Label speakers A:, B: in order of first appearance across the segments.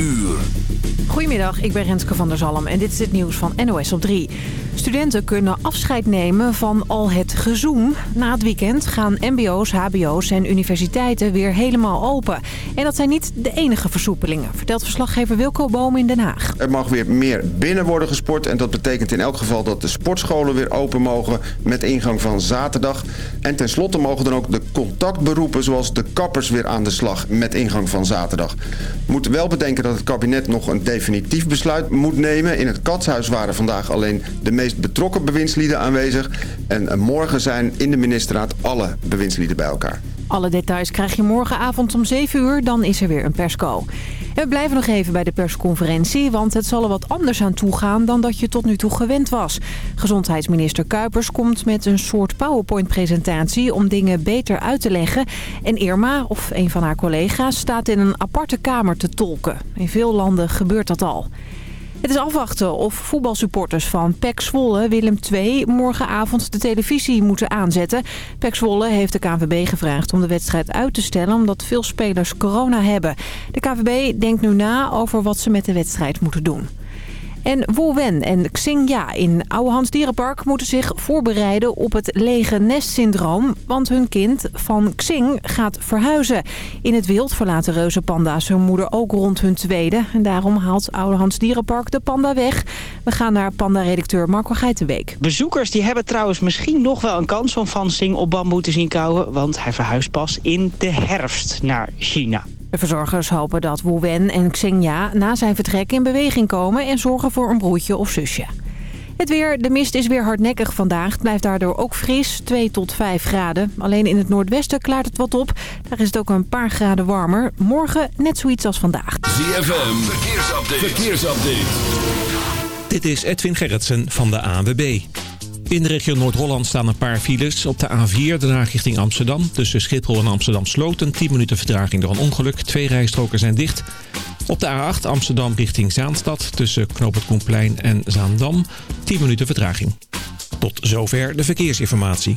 A: uur.
B: Goedemiddag, ik ben Renske van der Zalm en dit is het nieuws van NOS op 3. Studenten kunnen afscheid nemen van al het gezoem. Na het weekend gaan mbo's, hbo's en universiteiten weer helemaal open. En dat zijn niet de enige versoepelingen, vertelt verslaggever Wilco Boom in Den Haag.
C: Er mag weer meer binnen worden gesport en dat betekent in elk geval dat de sportscholen weer open mogen met ingang van zaterdag. En tenslotte mogen dan ook de contactberoepen zoals de kappers weer aan de slag met ingang van zaterdag. We moeten wel bedenken dat het kabinet nog een definitief besluit moet nemen. In het katshuis waren vandaag alleen de meest betrokken bewindslieden aanwezig. En morgen zijn in de ministerraad alle bewindslieden bij elkaar.
B: Alle details krijg je morgenavond om 7 uur, dan is er weer een persco. We blijven nog even bij de persconferentie, want het zal er wat anders aan toegaan dan dat je tot nu toe gewend was. Gezondheidsminister Kuipers komt met een soort PowerPoint-presentatie om dingen beter uit te leggen. En Irma, of een van haar collega's, staat in een aparte kamer te tolken. In veel landen gebeurt dat al. Het is afwachten of voetbalsupporters van PEC Zwolle Willem II morgenavond de televisie moeten aanzetten. PEC Zwolle heeft de KNVB gevraagd om de wedstrijd uit te stellen omdat veel spelers corona hebben. De KNVB denkt nu na over wat ze met de wedstrijd moeten doen. En Wu Wen en Xingya in Ouwehands Dierenpark moeten zich voorbereiden op het lege nest-syndroom. Want hun kind van Xing gaat verhuizen. In het wild verlaten reuzenpanda's hun moeder ook rond hun tweede. En daarom haalt Ouwehands Dierenpark de panda weg. We gaan naar panda-redacteur Marco Geitenbeek.
D: Bezoekers die hebben trouwens misschien nog wel een kans om Van Xing op bamboe te zien kouwen. Want hij verhuist pas in de herfst naar China.
B: De verzorgers hopen dat Wu Wen en Xingya na zijn vertrek in beweging komen... en zorgen voor een broertje of zusje. Het weer, de mist is weer hardnekkig vandaag. Het blijft daardoor ook fris, 2 tot 5 graden. Alleen in het noordwesten klaart het wat op. Daar is het ook een paar graden warmer. Morgen net zoiets als vandaag.
A: ZFM, verkeersupdate. verkeersupdate.
E: Dit is Edwin Gerritsen van de ANWB. In de regio Noord-Holland staan een paar files. Op de A4 de richting Amsterdam. Tussen Schiphol en Amsterdam Sloten. 10 minuten vertraging door een ongeluk. Twee rijstroken zijn dicht. Op de A8 Amsterdam richting Zaanstad. Tussen Knoop Koenplein en Zaandam. 10 minuten vertraging. Tot zover de verkeersinformatie.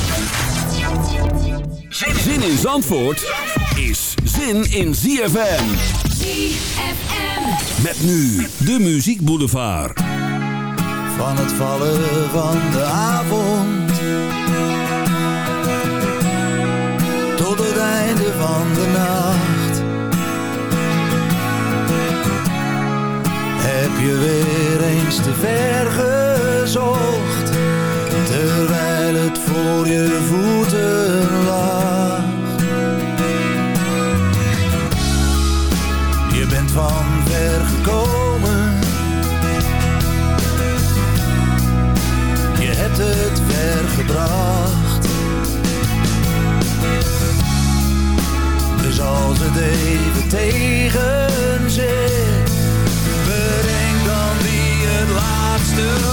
A: Zin in Zandvoort is zin in ZFM.
F: ZFM.
A: Met nu de Muziek Boulevard.
G: Van het vallen van de avond Tot het einde van de nacht Heb je weer eens te ver gezocht Terwijl het voor je voeten lag. Je bent van ver gekomen. Je hebt het ver gebracht. Dus als het even tegen zit Bedenk dan wie het laatste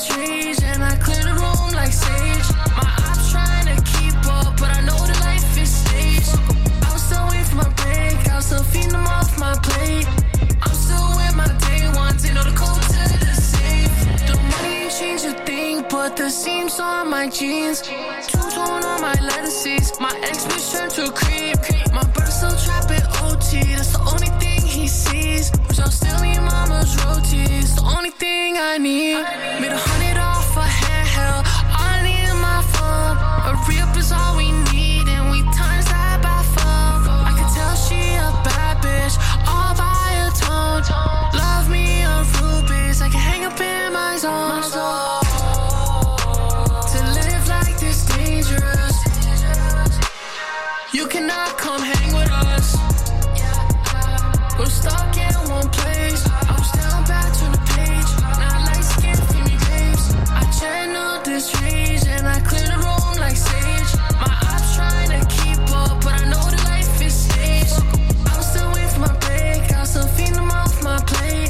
H: this rage and I clear the room like sage. My ops trying to keep up, but I know the life is stage. I'm still waiting for my break. I'm still feeding them off thing, the seams on my jeans. Two tone on my lettuces. My ex bitch turned to creep. My brother still trapping OT. That's the only thing he sees. But y'all still me mama's rotis. The only thing I need. Made a hundred off a handheld. All I need is my phone. A re-up is all we need. And we times that by phone. I can tell she a bad bitch. All by a tone. Come hang with us. We're stuck in one place. I was down bad, to the page. Now light skin, me grapes. I channel this rage and I clear the room like sage. My ops trying to keep up, but I know the life is stage. I'm still waiting for my break. I'm still feeding them off my plate.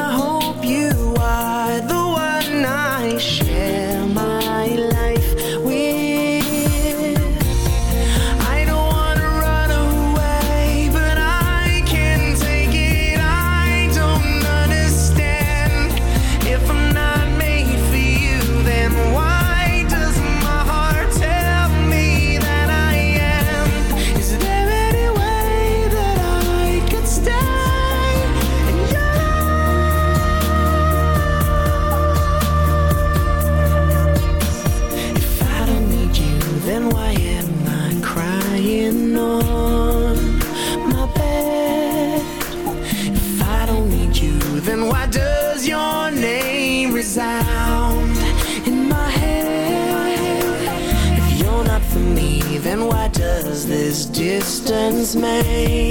I: dismay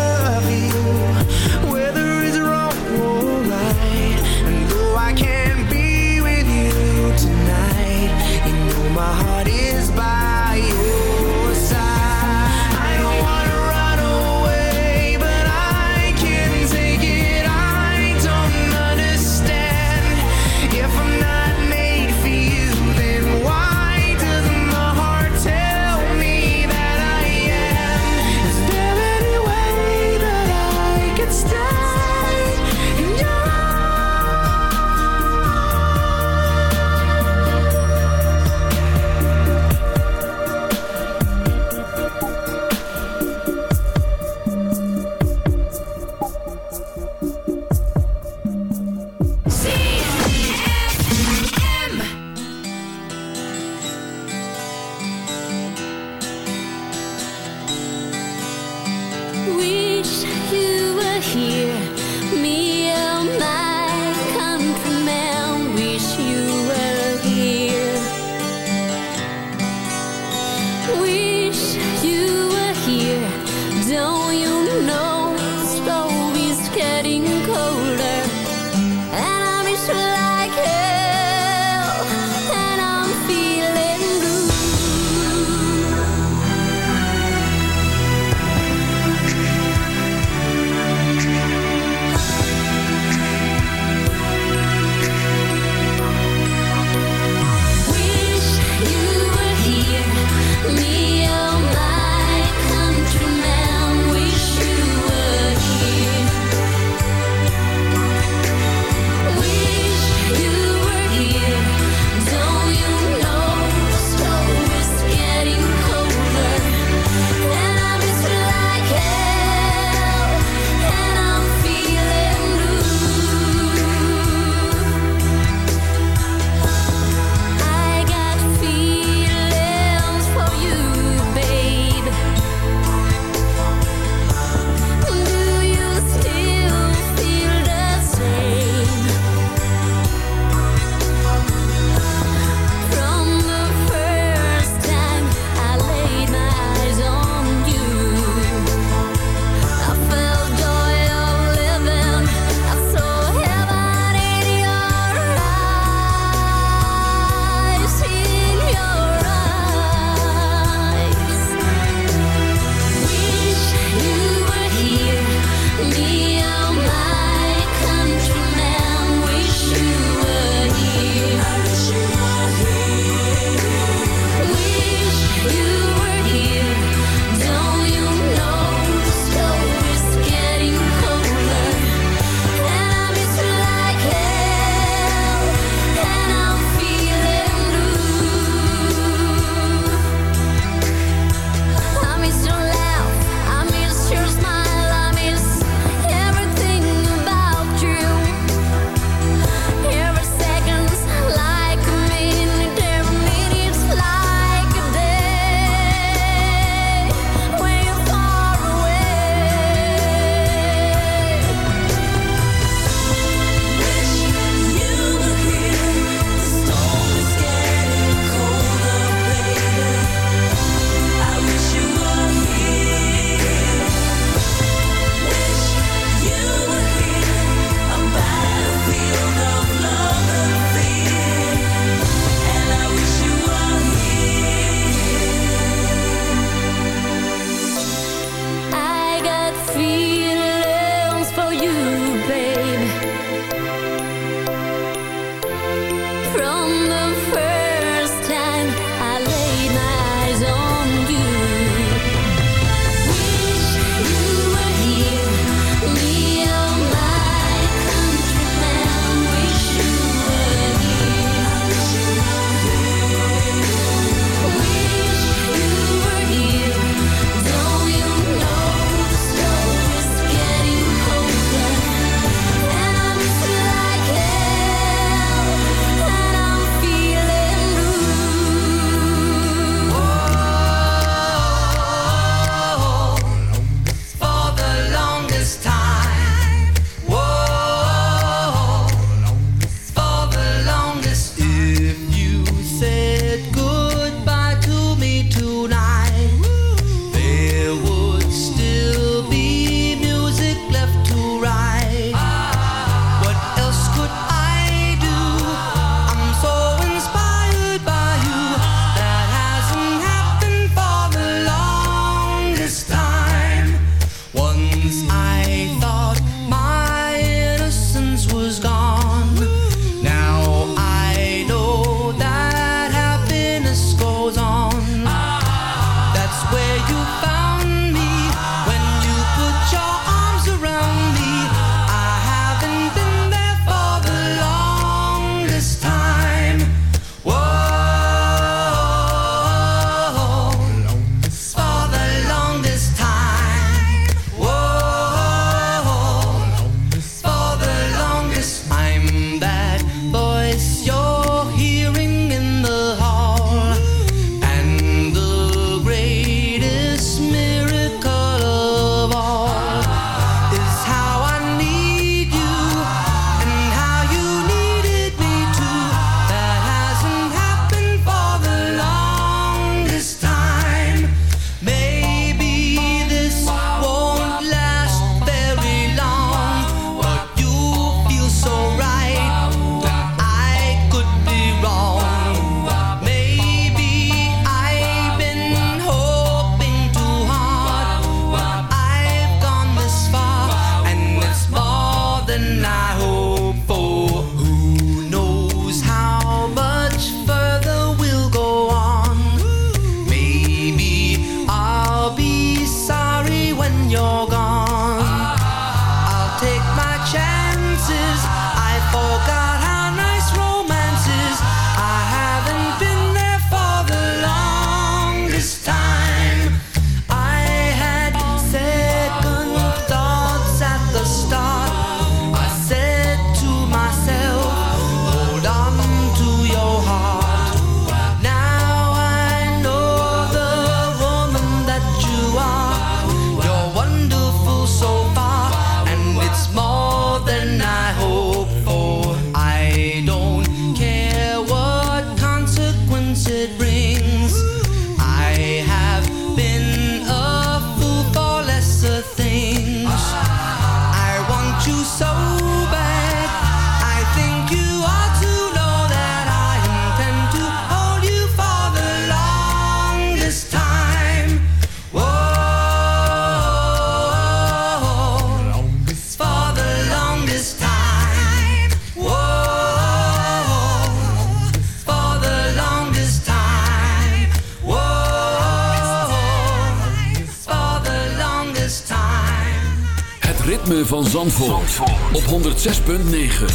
G: ritme van Zandvoort, op 106.9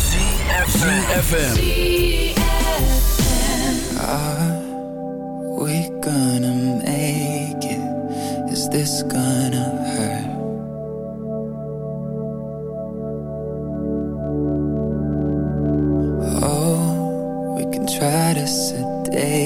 G: ZFM
J: Are we gonna make it? Is this gonna hurt? Oh, we can try to sedate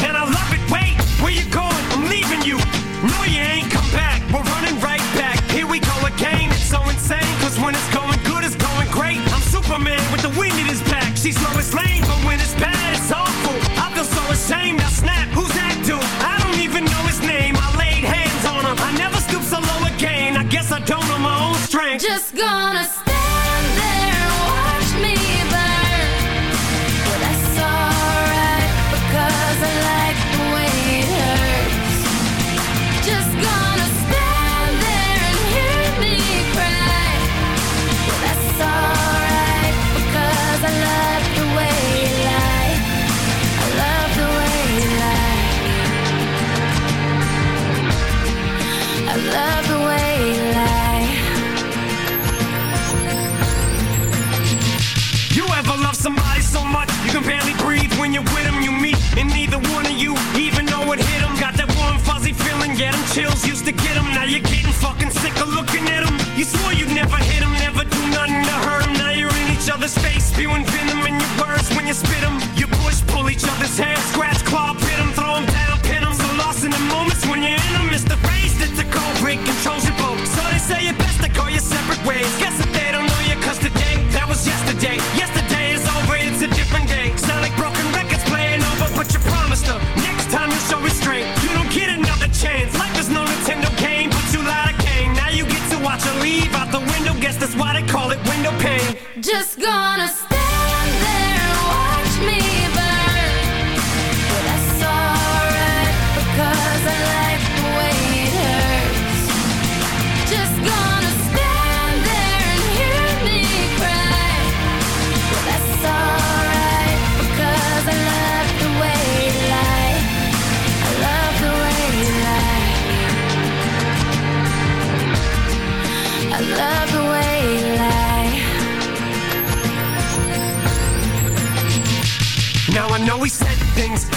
K: Sick of looking at 'em. You swore you'd never hit 'em, never do nothing to hurt 'em. Now you're in each other's face, spewing venom in your words when you spit 'em. You push, pull each other's hair,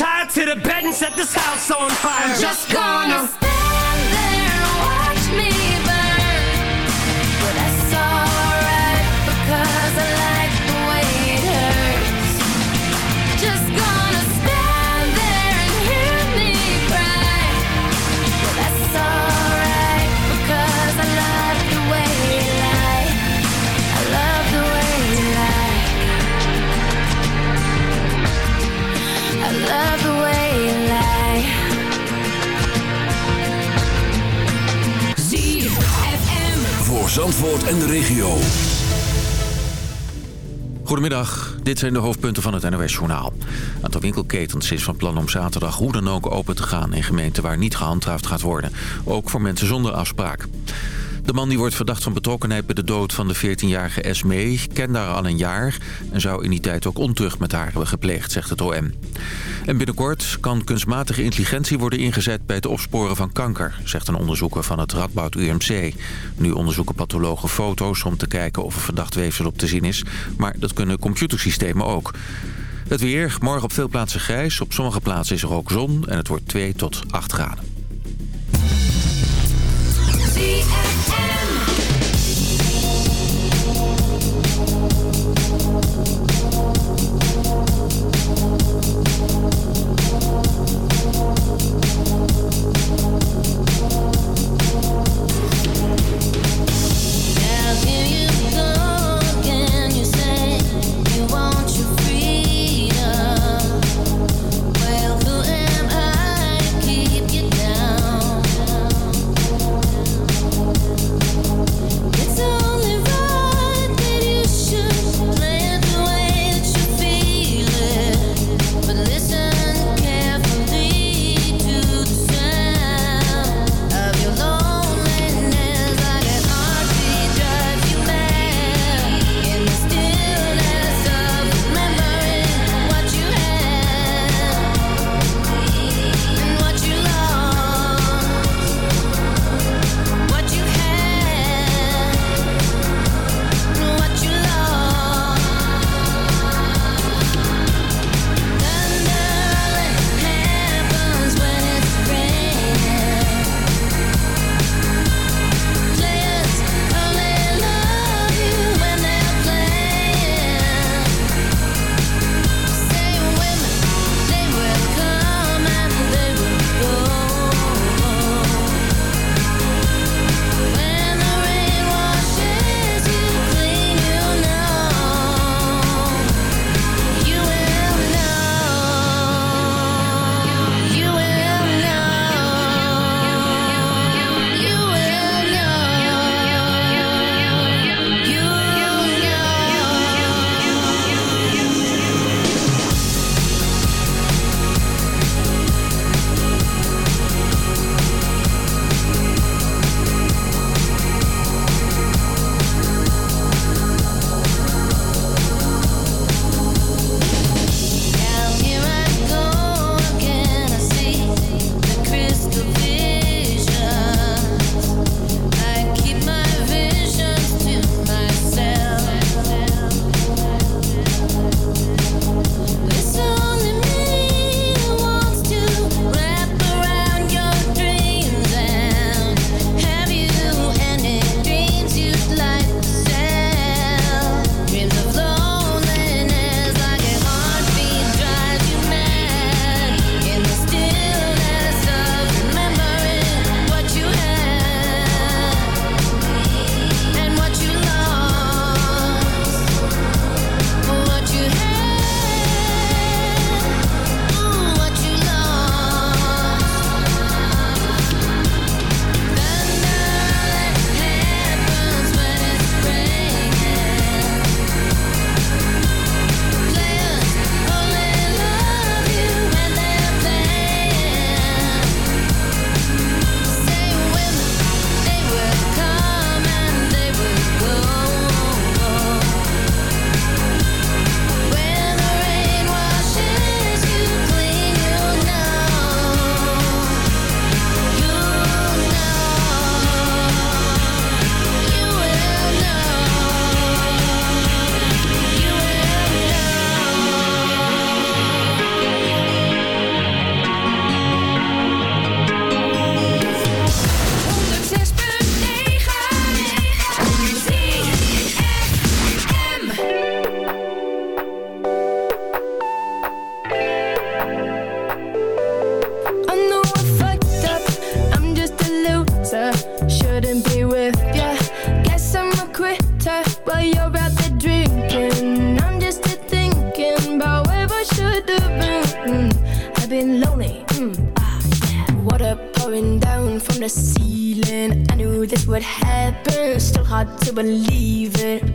K: I'ma to the bed and set this house on fire. I'm just gonna
H: stand there and watch me
G: Zandvoort en de regio.
L: Goedemiddag, dit zijn de hoofdpunten van het NOS-journaal. Een aantal winkelketens is van plan om zaterdag hoe dan ook open te gaan... in gemeenten waar niet gehandhaafd gaat worden. Ook voor mensen zonder afspraak. De man die wordt verdacht van betrokkenheid bij de dood van de 14-jarige Esmee... kende haar al een jaar en zou in die tijd ook ontucht met haar hebben gepleegd, zegt het OM. En binnenkort kan kunstmatige intelligentie worden ingezet bij het opsporen van kanker... zegt een onderzoeker van het Radboud UMC. Nu onderzoeken pathologen foto's om te kijken of er verdacht weefsel op te zien is... maar dat kunnen computersystemen ook. Het weer, morgen op veel plaatsen grijs. Op sommige plaatsen is er ook zon en het wordt 2 tot 8 graden.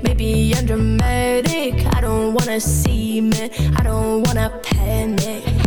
M: Maybe I'm dramatic. I don't wanna see me. I don't wanna panic.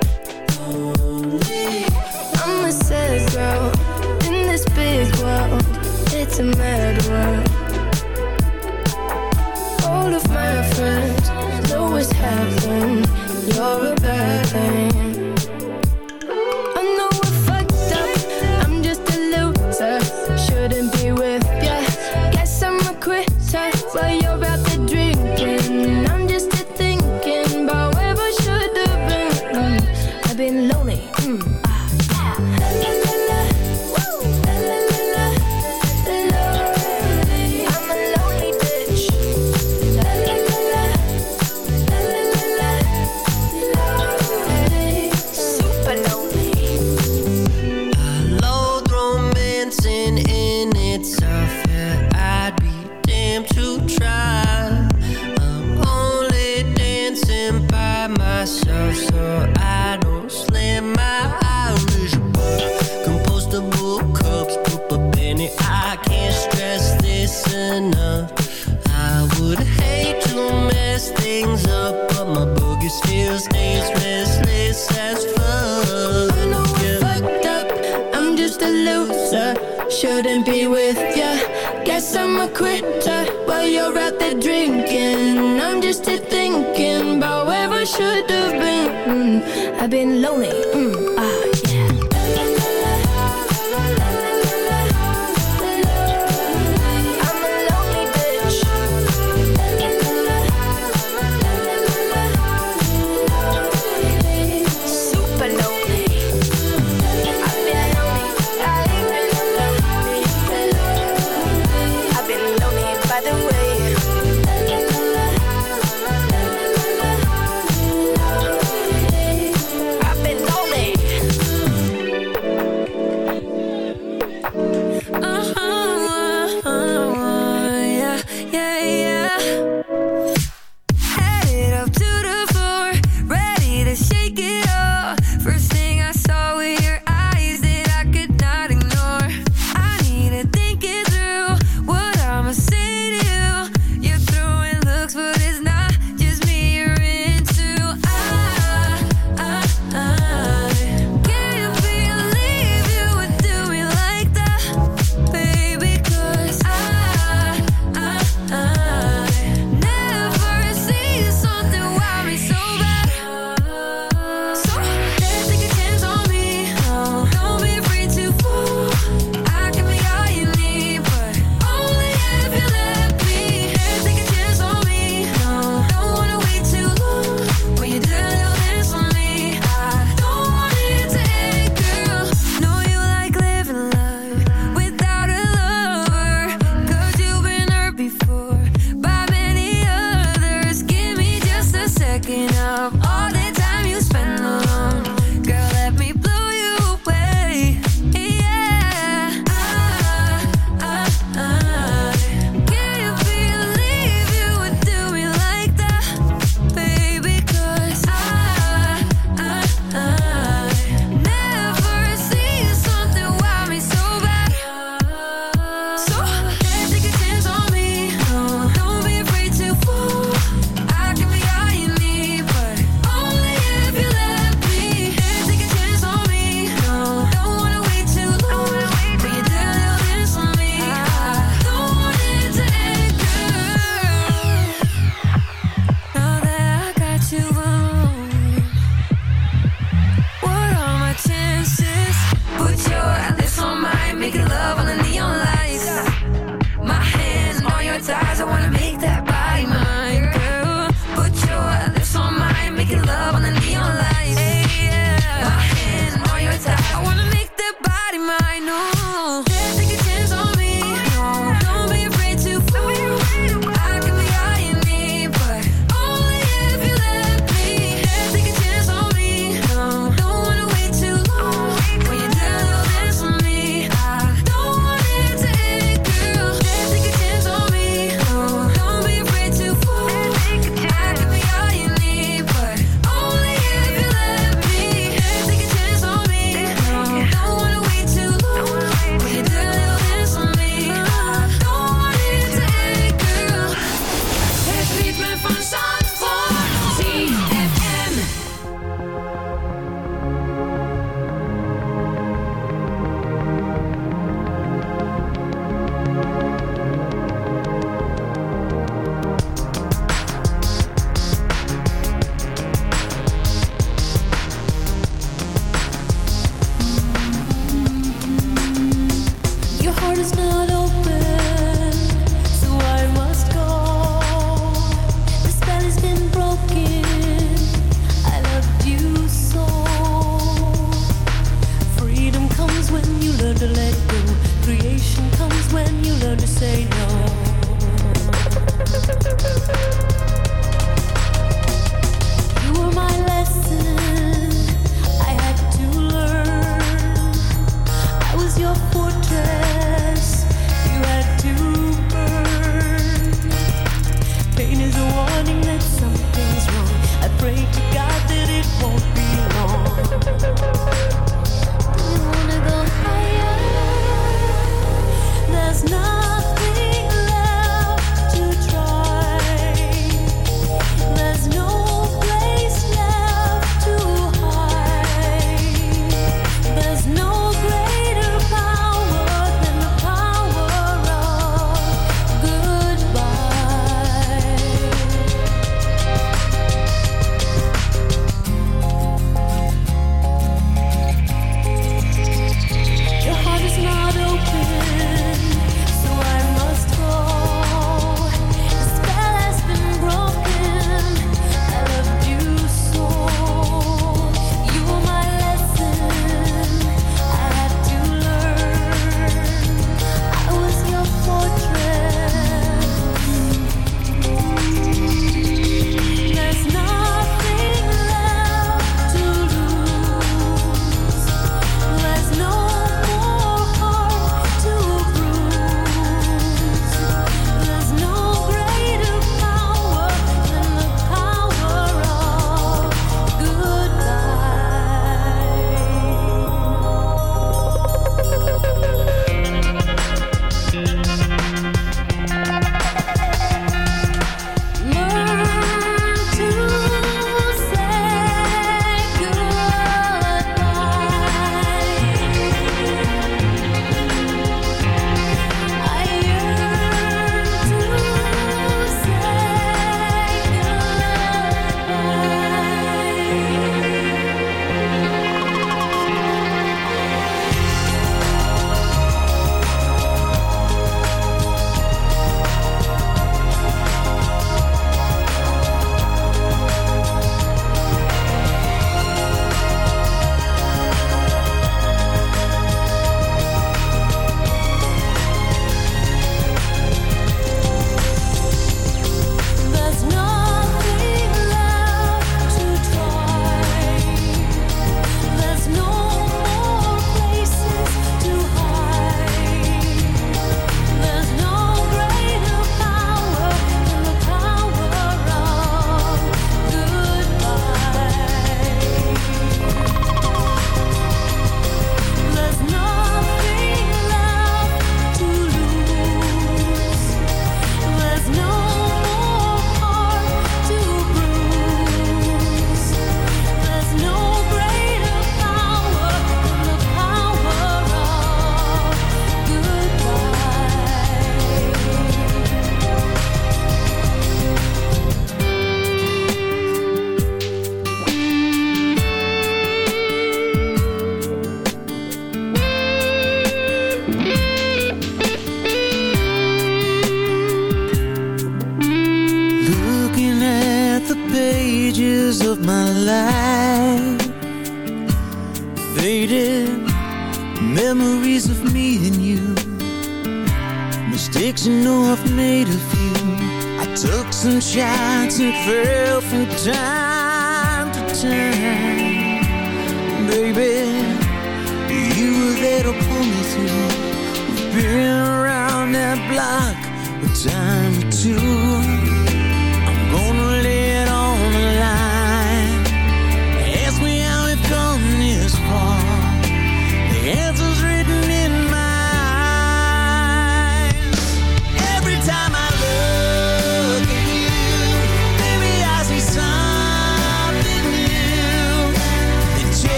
M: been lonely.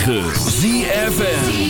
N: 106.9
G: ZFN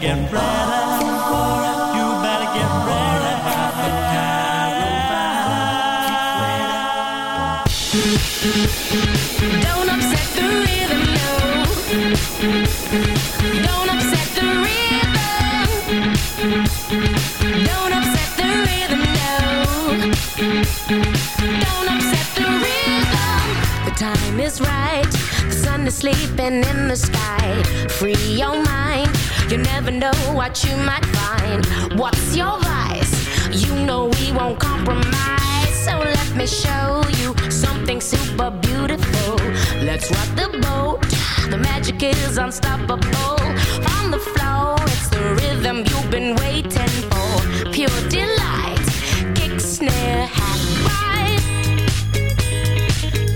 O: get ready. You better get ready.
P: Don't upset the rhythm, no. Don't upset the rhythm. Don't upset the rhythm, no. Don't upset the rhythm. The time is right. The sun is sleeping in the sky. Free your mind you never know what you might find. What's your vice? You know we won't compromise. So let me show you something super beautiful. Let's rock the boat. The magic is unstoppable. On the floor, it's the rhythm you've been waiting for. Pure delight. Kick, snare, hat, ride.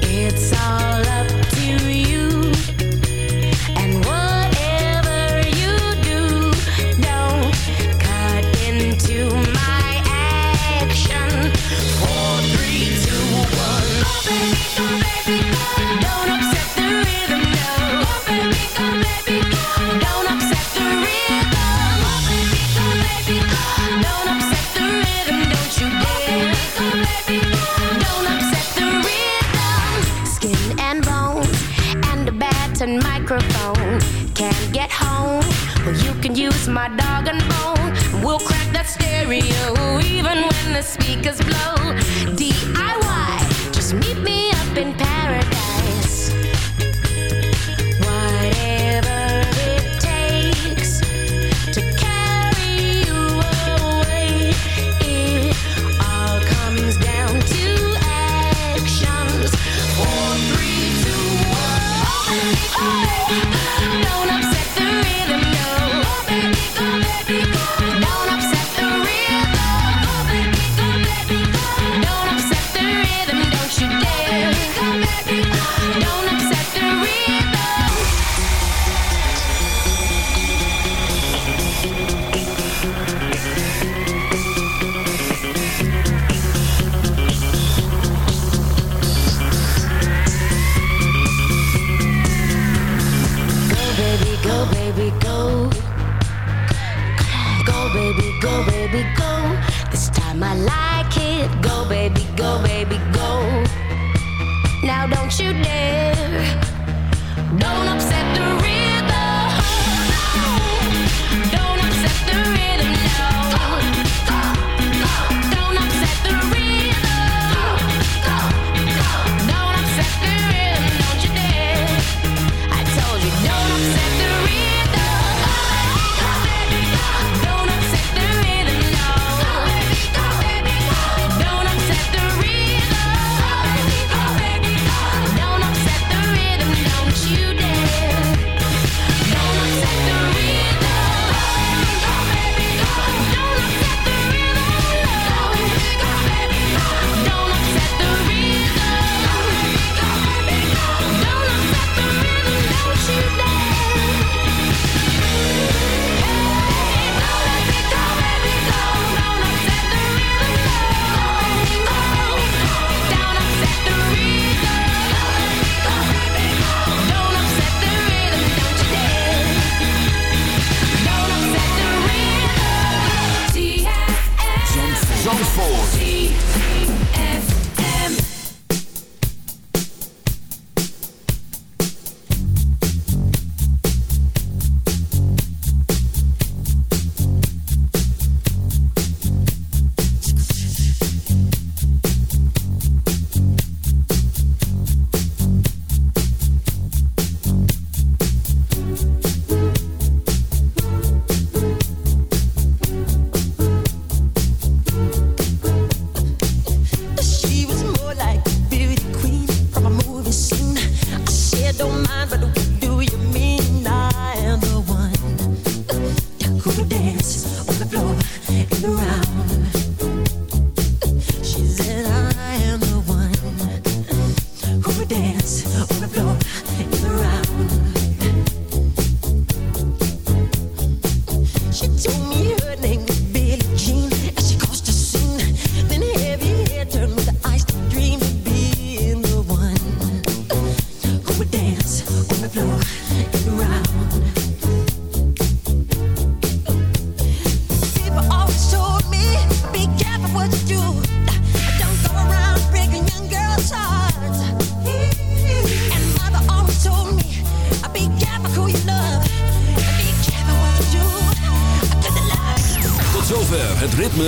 P: It's all up to you.
G: because blood.